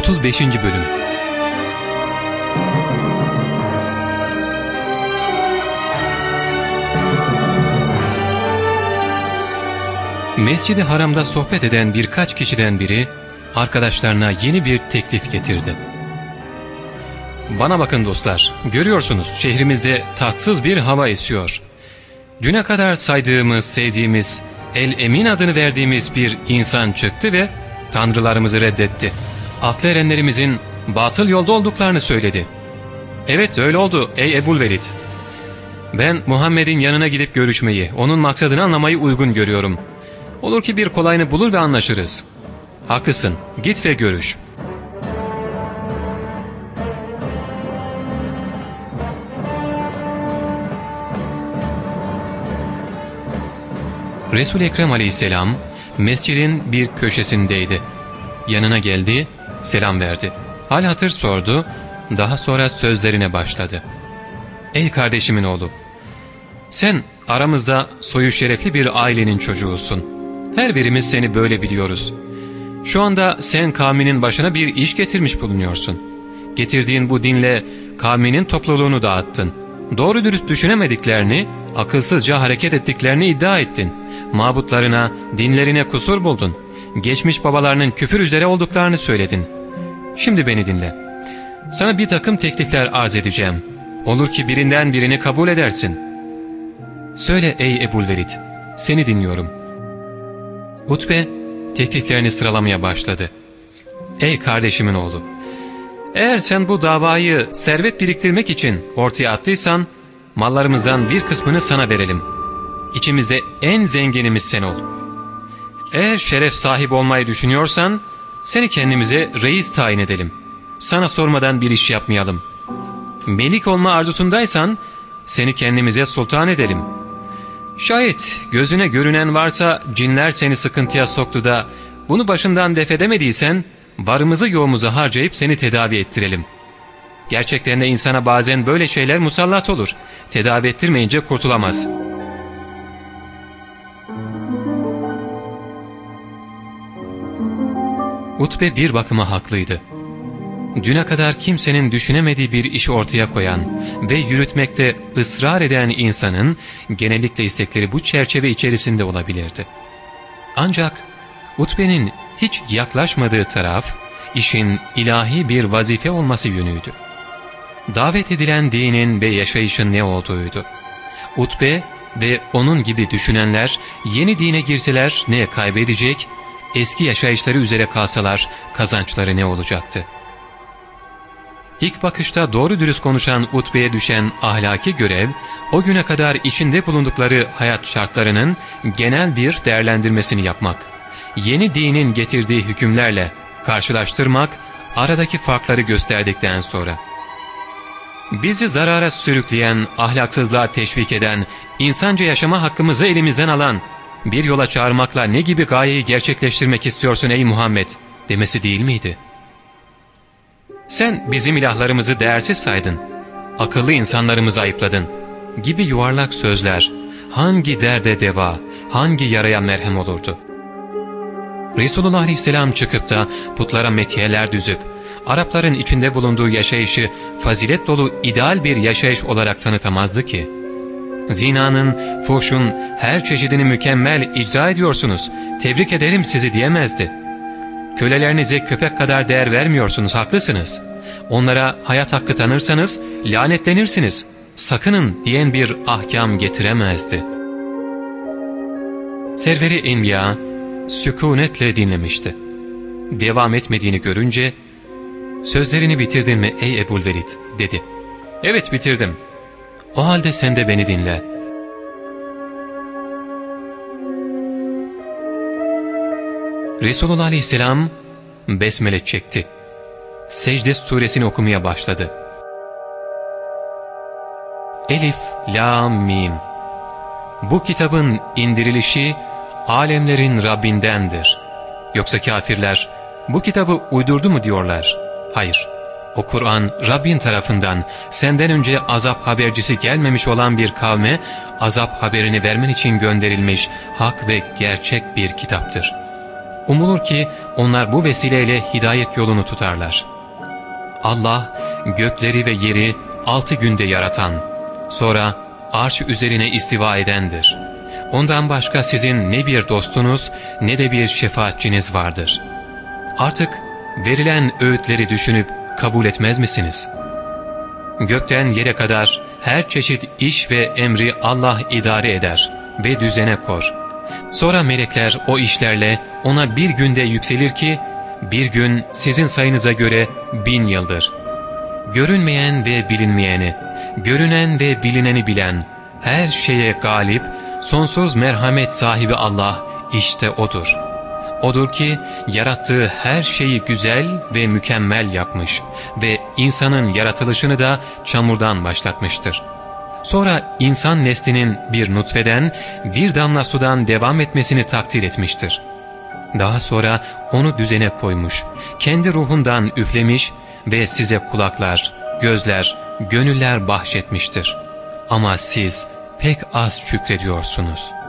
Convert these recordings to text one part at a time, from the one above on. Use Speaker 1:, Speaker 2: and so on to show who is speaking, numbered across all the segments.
Speaker 1: 35. Bölüm Mescid-i Haram'da sohbet eden birkaç kişiden biri arkadaşlarına yeni bir teklif getirdi. Bana bakın dostlar, görüyorsunuz şehrimizde tatsız bir hava esiyor. Düne kadar saydığımız, sevdiğimiz, El Emin adını verdiğimiz bir insan çıktı ve tanrılarımızı reddetti. Aklı erenlerimizin batıl yolda olduklarını söyledi. Evet öyle oldu ey Ebul Velid. Ben Muhammed'in yanına gidip görüşmeyi, onun maksadını anlamayı uygun görüyorum. Olur ki bir kolayını bulur ve anlaşırız. Haklısın, git ve görüş.'' Resul-i Ekrem aleyhisselam mescidin bir köşesindeydi. Yanına geldi, selam verdi. Hal hatır sordu, daha sonra sözlerine başladı. Ey kardeşimin oğlu, sen aramızda soyu şerefli bir ailenin çocuğusun. Her birimiz seni böyle biliyoruz. Şu anda sen kavminin başına bir iş getirmiş bulunuyorsun. Getirdiğin bu dinle kavminin topluluğunu dağıttın. Doğru dürüst düşünemediklerini, akılsızca hareket ettiklerini iddia ettin mabutlarına, dinlerine kusur buldun. Geçmiş babalarının küfür üzere olduklarını söyledin. Şimdi beni dinle. Sana bir takım teklifler arz edeceğim. Olur ki birinden birini kabul edersin. Söyle ey Ebulvelid, seni dinliyorum. Utbe tekliflerini sıralamaya başladı. Ey kardeşimin oğlu, eğer sen bu davayı servet biriktirmek için ortaya attıysan, mallarımızdan bir kısmını sana verelim.'' İçimizde en zenginimiz sen ol. Eğer şeref sahibi olmayı düşünüyorsan seni kendimize reis tayin edelim. Sana sormadan bir iş yapmayalım. Melik olma arzusundaysan seni kendimize sultan edelim. Şayet gözüne görünen varsa cinler seni sıkıntıya soktu da bunu başından defedemediysen varımızı yoğumuzu harcayıp seni tedavi ettirelim. Gerçekten de insana bazen böyle şeyler musallat olur. Tedavi ettirmeyince kurtulamaz.'' Utbe bir bakıma haklıydı. Düne kadar kimsenin düşünemediği bir işi ortaya koyan ve yürütmekte ısrar eden insanın genellikle istekleri bu çerçeve içerisinde olabilirdi. Ancak Utbe'nin hiç yaklaşmadığı taraf işin ilahi bir vazife olması yönüydü. Davet edilen dinin ve yaşayışın ne olduğuydu. Utbe ve onun gibi düşünenler yeni dine girseler ne kaybedecek eski yaşayışları üzere kalsalar kazançları ne olacaktı? İlk bakışta doğru dürüst konuşan Utbe'ye düşen ahlaki görev, o güne kadar içinde bulundukları hayat şartlarının genel bir değerlendirmesini yapmak, yeni dinin getirdiği hükümlerle karşılaştırmak, aradaki farkları gösterdikten sonra. Bizi zarara sürükleyen, ahlaksızlığa teşvik eden, insanca yaşama hakkımızı elimizden alan, bir yola çağırmakla ne gibi gayeyi gerçekleştirmek istiyorsun ey Muhammed demesi değil miydi? Sen bizim ilahlarımızı değersiz saydın, akıllı insanlarımızı ayıpladın gibi yuvarlak sözler hangi derde deva, hangi yaraya merhem olurdu? Resulullah Aleyhisselam çıkıp da putlara metiyeler düzüp, Arapların içinde bulunduğu yaşayışı fazilet dolu ideal bir yaşayış olarak tanıtamazdı ki. Zinanın, fuhşun her çeşidini mükemmel icra ediyorsunuz. Tebrik ederim sizi diyemezdi. Kölelerinize köpek kadar değer vermiyorsunuz, haklısınız. Onlara hayat hakkı tanırsanız lanetlenirsiniz. Sakının diyen bir ahkam getiremezdi. Serveri Enbiya sükunetle dinlemişti. Devam etmediğini görünce, ''Sözlerini bitirdin mi ey Ebulvelid?'' dedi. ''Evet bitirdim.'' O halde sen de beni dinle. Resulullah Aleyhisselam besmele çekti. Secde suresini okumaya başladı. Elif, La, Mim. Bu kitabın indirilişi alemlerin Rabbindendir. Yoksa kafirler bu kitabı uydurdu mu diyorlar? Hayır. O Kur'an Rabbin tarafından senden önce azap habercisi gelmemiş olan bir kavme azap haberini vermen için gönderilmiş hak ve gerçek bir kitaptır. Umulur ki onlar bu vesileyle hidayet yolunu tutarlar. Allah gökleri ve yeri altı günde yaratan, sonra arş üzerine istiva edendir. Ondan başka sizin ne bir dostunuz ne de bir şefaatçiniz vardır. Artık verilen öğütleri düşünüp kabul etmez misiniz? Gökten yere kadar her çeşit iş ve emri Allah idare eder ve düzene kor. Sonra melekler o işlerle ona bir günde yükselir ki, bir gün sizin sayınıza göre bin yıldır. Görünmeyen ve bilinmeyeni, görünen ve bilineni bilen, her şeye galip, sonsuz merhamet sahibi Allah işte O'dur. O'dur ki yarattığı her şeyi güzel ve mükemmel yapmış ve insanın yaratılışını da çamurdan başlatmıştır. Sonra insan neslinin bir nutfeden, bir damla sudan devam etmesini takdir etmiştir. Daha sonra onu düzene koymuş, kendi ruhundan üflemiş ve size kulaklar, gözler, gönüller bahşetmiştir. Ama siz pek az şükrediyorsunuz.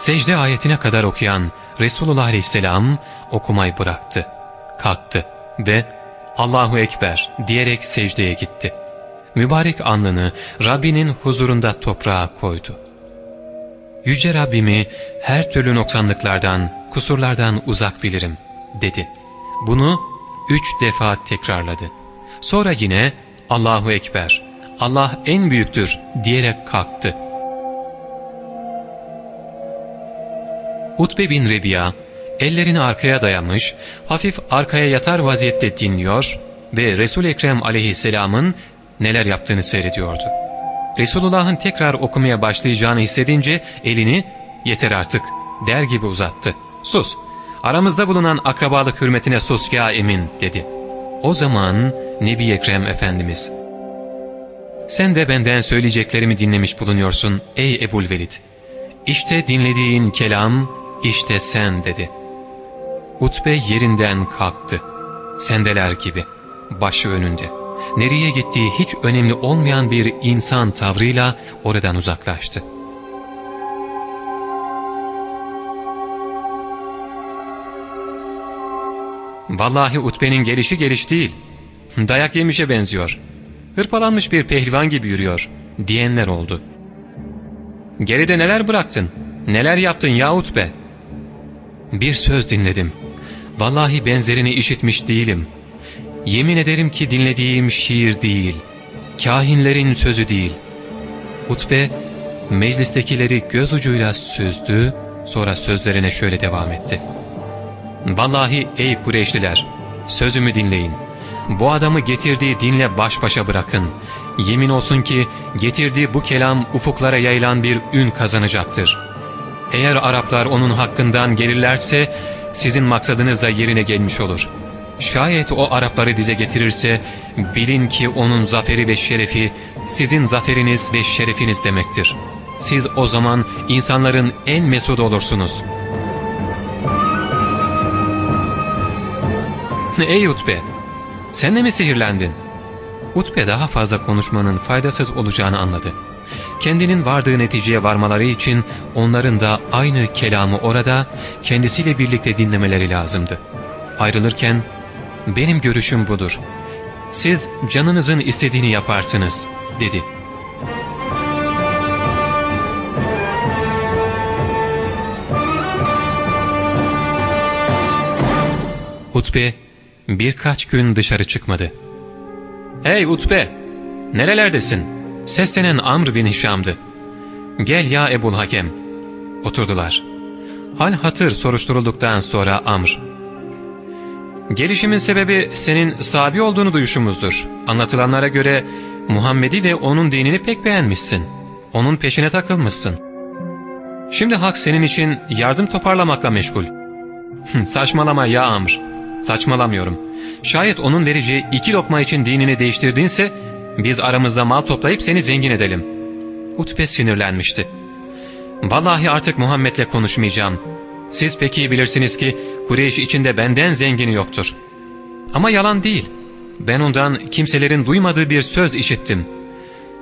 Speaker 1: Secde ayetine kadar okuyan Resulullah Aleyhisselam okumayı bıraktı, kalktı ve Allahu Ekber diyerek secdeye gitti. Mübarek alnını Rabbinin huzurunda toprağa koydu. Yüce Rabbimi her türlü noksanlıklardan, kusurlardan uzak bilirim dedi. Bunu üç defa tekrarladı. Sonra yine Allahu Ekber, Allah en büyüktür diyerek kalktı. Utbe bin Rebiya ellerini arkaya dayamış, hafif arkaya yatar vaziyette dinliyor ve Resul Ekrem aleyhisselamın neler yaptığını seyrediyordu. Resulullah'ın tekrar okumaya başlayacağını hissedince elini ''Yeter artık'' der gibi uzattı. ''Sus, aramızda bulunan akrabalık hürmetine sus ya emin'' dedi. O zaman Nebi Ekrem Efendimiz ''Sen de benden söyleyeceklerimi dinlemiş bulunuyorsun ey Ebul Velid. İşte dinlediğin kelam, işte sen'' dedi. Utbe yerinden kalktı. Sendeler gibi, başı önünde nereye gittiği hiç önemli olmayan bir insan tavrıyla oradan uzaklaştı. Vallahi Utbe'nin gelişi geliş değil, dayak yemişe benziyor, hırpalanmış bir pehlivan gibi yürüyor diyenler oldu. Geride neler bıraktın, neler yaptın ya Utbe? Bir söz dinledim, vallahi benzerini işitmiş değilim.'' Yemin ederim ki dinlediğim şiir değil, kahinlerin sözü değil. Hutbe, meclistekileri göz ucuyla süzdü, sonra sözlerine şöyle devam etti. Vallahi ey Kureyşliler, sözümü dinleyin. Bu adamı getirdiği dinle baş başa bırakın. Yemin olsun ki getirdiği bu kelam ufuklara yayılan bir ün kazanacaktır. Eğer Araplar onun hakkından gelirlerse sizin maksadınız da yerine gelmiş olur.'' Şayet o Arapları dize getirirse bilin ki onun zaferi ve şerefi sizin zaferiniz ve şerefiniz demektir. Siz o zaman insanların en mesudu olursunuz. Ey Utbe! Sen de mi sihirlendin? Utbe daha fazla konuşmanın faydasız olacağını anladı. Kendinin vardığı neticeye varmaları için onların da aynı kelamı orada kendisiyle birlikte dinlemeleri lazımdı. Ayrılırken benim görüşüm budur. Siz canınızın istediğini yaparsınız dedi. Utbe birkaç gün dışarı çıkmadı. ''Hey Utbe, nerelerdesin?'' Seslenen Amr bin Hişam'dı. ''Gel ya Ebul Hakem.'' Oturdular. Hal hatır soruşturulduktan sonra Amr, Gelişimin sebebi senin sabi olduğunu duyuşumuzdur. Anlatılanlara göre Muhammed'i ve onun dinini pek beğenmişsin. Onun peşine takılmışsın. Şimdi halk senin için yardım toparlamakla meşgul. Saçmalama ya Amr. Saçmalamıyorum. Şayet onun vereceği iki lokma için dinini değiştirdinse biz aramızda mal toplayıp seni zengin edelim. Utbe sinirlenmişti. Vallahi artık Muhammed'le konuşmayacağım. Siz pek iyi bilirsiniz ki Kureyş içinde benden zengini yoktur. Ama yalan değil. Ben ondan kimselerin duymadığı bir söz işittim.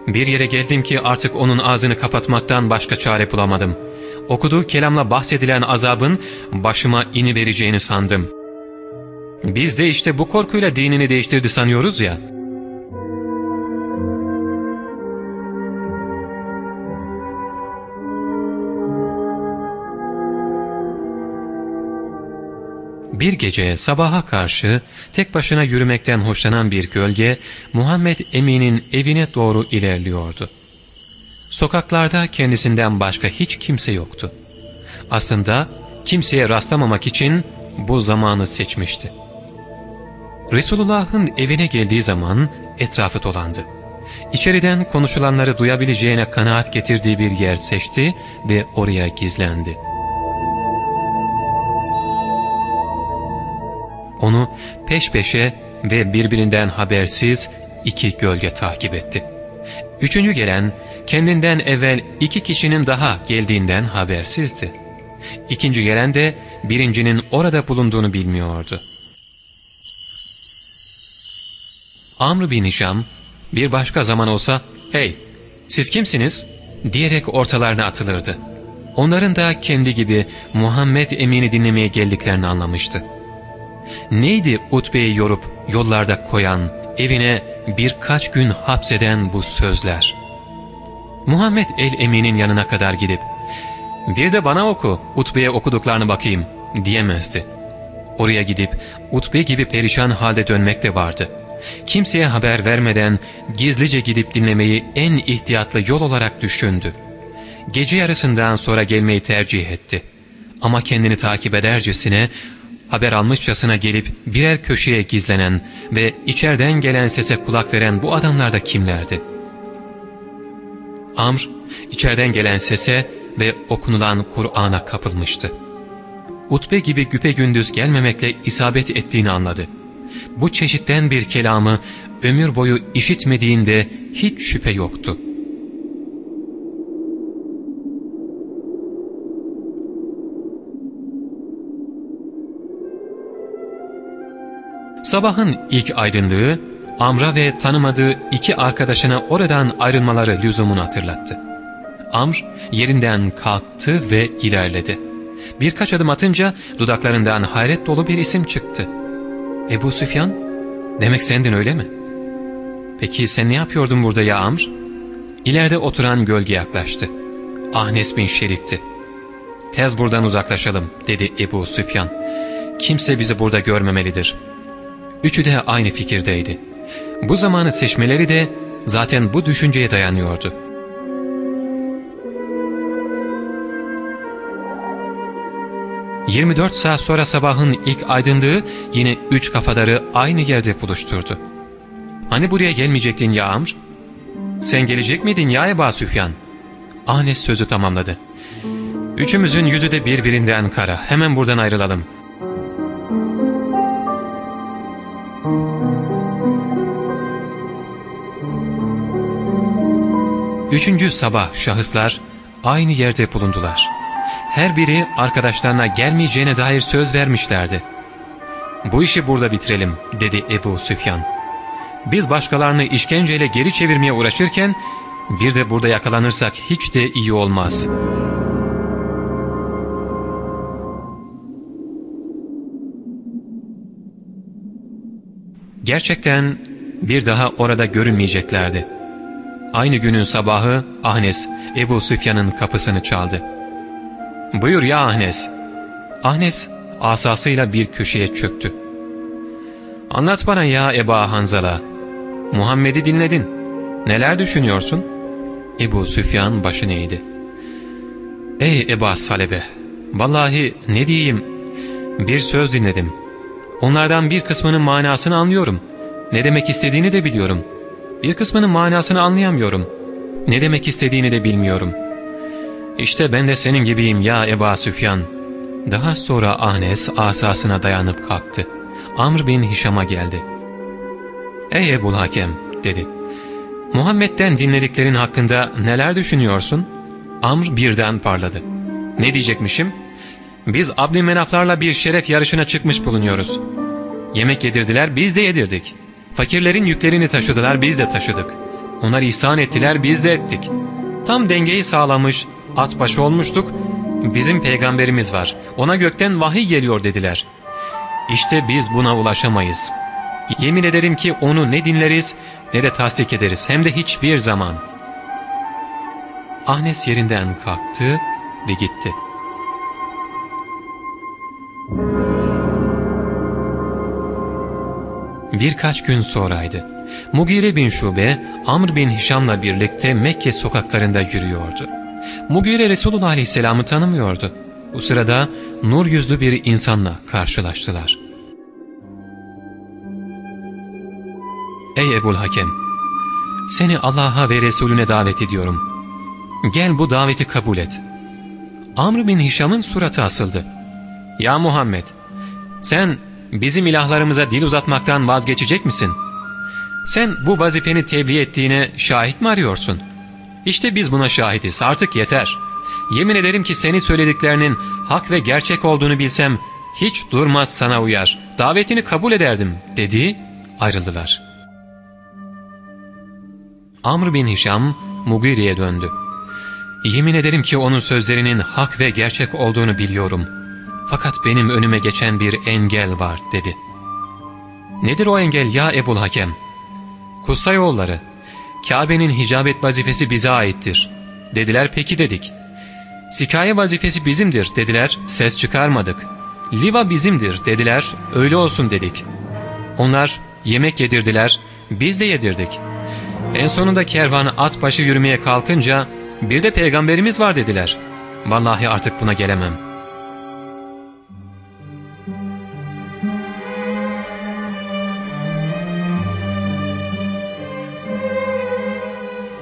Speaker 1: Bir yere geldim ki artık onun ağzını kapatmaktan başka çare bulamadım. Okuduğu kelamla bahsedilen azabın başıma ini vereceğini sandım. Biz de işte bu korkuyla dinini değiştirdi sanıyoruz ya. Bir gece sabaha karşı tek başına yürümekten hoşlanan bir gölge Muhammed Emin'in evine doğru ilerliyordu. Sokaklarda kendisinden başka hiç kimse yoktu. Aslında kimseye rastlamamak için bu zamanı seçmişti. Resulullah'ın evine geldiği zaman etrafı dolandı. İçeriden konuşulanları duyabileceğine kanaat getirdiği bir yer seçti ve oraya gizlendi. Onu peş peşe ve birbirinden habersiz iki gölge takip etti. Üçüncü gelen kendinden evvel iki kişinin daha geldiğinden habersizdi. İkinci gelen de birincinin orada bulunduğunu bilmiyordu. Amr bin Hişam bir başka zaman olsa ''Hey siz kimsiniz?'' diyerek ortalarına atılırdı. Onların da kendi gibi Muhammed Emin'i dinlemeye geldiklerini anlamıştı. Neydi Utbe'yi yorup yollarda koyan, evine birkaç gün hapseden bu sözler? Muhammed el-Emin'in yanına kadar gidip ''Bir de bana oku, Utbe'ye okuduklarını bakayım.'' diyemezdi. Oraya gidip Utbe gibi perişan halde dönmek de vardı. Kimseye haber vermeden gizlice gidip dinlemeyi en ihtiyatlı yol olarak düşündü. Gece yarısından sonra gelmeyi tercih etti. Ama kendini takip edercesine haber almışçasına gelip birer köşeye gizlenen ve içeriden gelen sese kulak veren bu adamlar da kimlerdi? Amr, içeriden gelen sese ve okunulan Kur'an'a kapılmıştı. Utbe gibi güpe gündüz gelmemekle isabet ettiğini anladı. Bu çeşitten bir kelamı ömür boyu işitmediğinde hiç şüphe yoktu. Sabahın ilk aydınlığı Amr'a ve tanımadığı iki arkadaşına oradan ayrılmaları lüzumunu hatırlattı. Amr yerinden kalktı ve ilerledi. Birkaç adım atınca dudaklarından hayret dolu bir isim çıktı. Ebu Süfyan, demek sendin öyle mi? Peki sen ne yapıyordun burada ya Amr? İleride oturan gölge yaklaştı. Ahnes bin Şerik'ti. Tez buradan uzaklaşalım dedi Ebu Süfyan. Kimse bizi burada görmemelidir. Üçü de aynı fikirdeydi. Bu zamanı seçmeleri de zaten bu düşünceye dayanıyordu. ...24 saat sonra sabahın ilk aydınlığı yine üç kafadarı aynı yerde buluşturdu. ''Hani buraya gelmeyecektin ya Amr? Sen gelecek miydin ya Eba Süfyan?'' Anes sözü tamamladı. ''Üçümüzün yüzü de birbirinden kara. Hemen buradan ayrılalım.'' Üçüncü sabah şahıslar aynı yerde bulundular. Her biri arkadaşlarına gelmeyeceğine dair söz vermişlerdi. ''Bu işi burada bitirelim.'' dedi Ebu Süfyan. ''Biz başkalarını işkenceyle geri çevirmeye uğraşırken bir de burada yakalanırsak hiç de iyi olmaz.'' Gerçekten bir daha orada görünmeyeceklerdi. Aynı günün sabahı Ahnes Ebu Süfyan'ın kapısını çaldı. ''Buyur ya Ahnes.'' Ahnes asasıyla bir köşeye çöktü. ''Anlat bana ya Eba Hanzala. Muhammed'i dinledin. Neler düşünüyorsun?'' Ebu Süfyan başını eğdi. ''Ey Eba Salebe! Vallahi ne diyeyim? Bir söz dinledim. Onlardan bir kısmının manasını anlıyorum. Ne demek istediğini de biliyorum.'' Bir kısmının manasını anlayamıyorum. Ne demek istediğini de bilmiyorum. İşte ben de senin gibiyim ya Eba Süfyan. Daha sonra Anes asasına dayanıp kalktı. Amr bin Hişam'a geldi. Ey Ebul Hakem dedi. Muhammed'den dinlediklerin hakkında neler düşünüyorsun? Amr birden parladı. Ne diyecekmişim? Biz Abdülmenaflarla bir şeref yarışına çıkmış bulunuyoruz. Yemek yedirdiler biz de yedirdik. Fakirlerin yüklerini taşıdılar biz de taşıdık. Onlar ihsan ettiler biz de ettik. Tam dengeyi sağlamış, at başı olmuştuk. Bizim peygamberimiz var. Ona gökten vahiy geliyor dediler. İşte biz buna ulaşamayız. Yemin ederim ki onu ne dinleriz ne de tasdik ederiz hem de hiçbir zaman. Ahnes yerinden kalktı ve gitti. Birkaç gün sonraydı. Mugire bin Şube, Amr bin Hişam'la birlikte Mekke sokaklarında yürüyordu. Mugire Resulullah Aleyhisselam'ı tanımıyordu. Bu sırada nur yüzlü bir insanla karşılaştılar. Ey Ebul Hakem! Seni Allah'a ve Resulüne davet ediyorum. Gel bu daveti kabul et. Amr bin Hişam'ın suratı asıldı. Ya Muhammed! Sen bizim ilahlarımıza dil uzatmaktan vazgeçecek misin? Sen bu vazifeni tebliğ ettiğine şahit mi arıyorsun? İşte biz buna şahitiz artık yeter. Yemin ederim ki seni söylediklerinin hak ve gerçek olduğunu bilsem hiç durmaz sana uyar. Davetini kabul ederdim dedi ayrıldılar. Amr bin Hişam Mugiri'ye döndü. Yemin ederim ki onun sözlerinin hak ve gerçek olduğunu biliyorum. Fakat benim önüme geçen bir engel var dedi. Nedir o engel ya Ebul Hakem? Kutsayoğulları, Kabe'nin hicabet vazifesi bize aittir. Dediler peki dedik. Sikaye vazifesi bizimdir dediler, ses çıkarmadık. Liva bizimdir dediler, öyle olsun dedik. Onlar yemek yedirdiler, biz de yedirdik. En sonunda kervanı at başı yürümeye kalkınca bir de peygamberimiz var dediler. Vallahi artık buna gelemem.''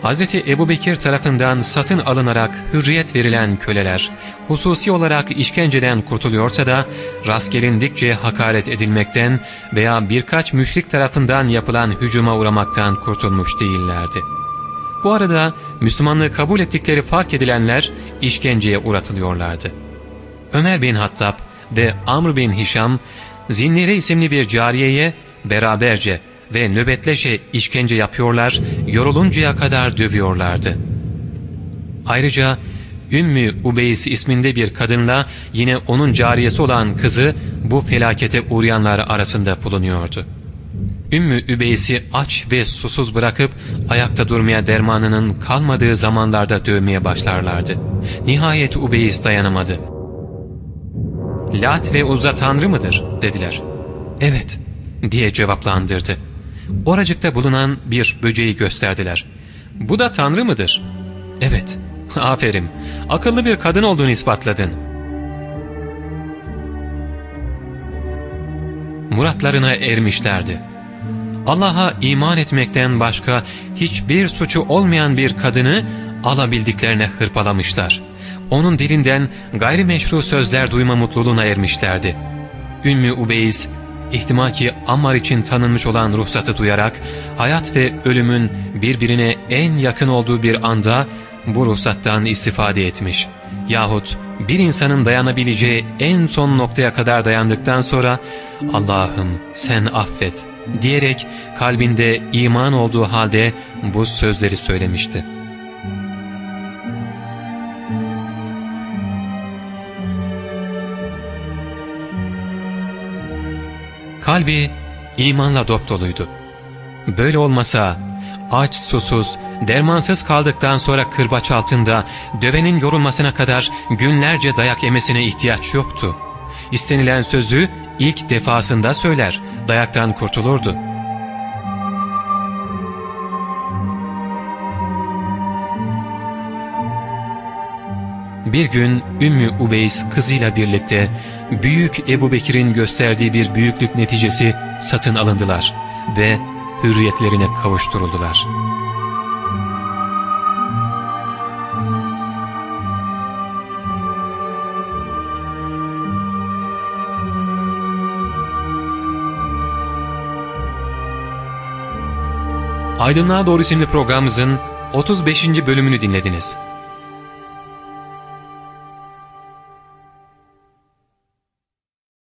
Speaker 1: Hz. Ebu Bekir tarafından satın alınarak hürriyet verilen köleler, hususi olarak işkenceden kurtuluyorsa da rast gelindikçe hakaret edilmekten veya birkaç müşrik tarafından yapılan hücuma uğramaktan kurtulmuş değillerdi. Bu arada Müslümanlığı kabul ettikleri fark edilenler işkenceye uğratılıyorlardı. Ömer bin Hattab ve Amr bin Hişam, Zinnire isimli bir cariyeye beraberce ve nöbetleşe işkence yapıyorlar, yoruluncaya kadar dövüyorlardı. Ayrıca Ümmü Ubeys isminde bir kadınla yine onun cariyesi olan kızı bu felakete uğrayanlar arasında bulunuyordu. Ümmü Übeys'i aç ve susuz bırakıp ayakta durmaya dermanının kalmadığı zamanlarda dövmeye başlarlardı. Nihayet Ubeys dayanamadı. ''Lat ve Uzza tanrı mıdır?'' dediler. ''Evet.'' diye cevaplandırdı. Oracıkta bulunan bir böceği gösterdiler. ''Bu da tanrı mıdır?'' ''Evet.'' ''Aferin. Akıllı bir kadın olduğunu ispatladın.'' Muratlarına ermişlerdi. Allah'a iman etmekten başka hiçbir suçu olmayan bir kadını alabildiklerine hırpalamışlar. Onun dilinden gayrimeşru sözler duyma mutluluğuna ermişlerdi. Ümmü Ubeyiz ihtimal ki Ammar için tanınmış olan ruhsatı duyarak hayat ve ölümün birbirine en yakın olduğu bir anda bu ruhsattan istifade etmiş. Yahut bir insanın dayanabileceği en son noktaya kadar dayandıktan sonra Allah'ım sen affet diyerek kalbinde iman olduğu halde bu sözleri söylemişti. Kalbi imanla dopdoluydu. Böyle olmasa aç, susuz, dermansız kaldıktan sonra kırbaç altında dövenin yorulmasına kadar günlerce dayak yemesine ihtiyaç yoktu. İstenilen sözü ilk defasında söyler, dayaktan kurtulurdu. Bir gün Ümmü Ubeys kızıyla birlikte Büyük Ebu Bekir'in gösterdiği bir büyüklük neticesi satın alındılar ve hürriyetlerine kavuşturuldular. Aydınlığa Doğru isimli programımızın 35. bölümünü dinlediniz.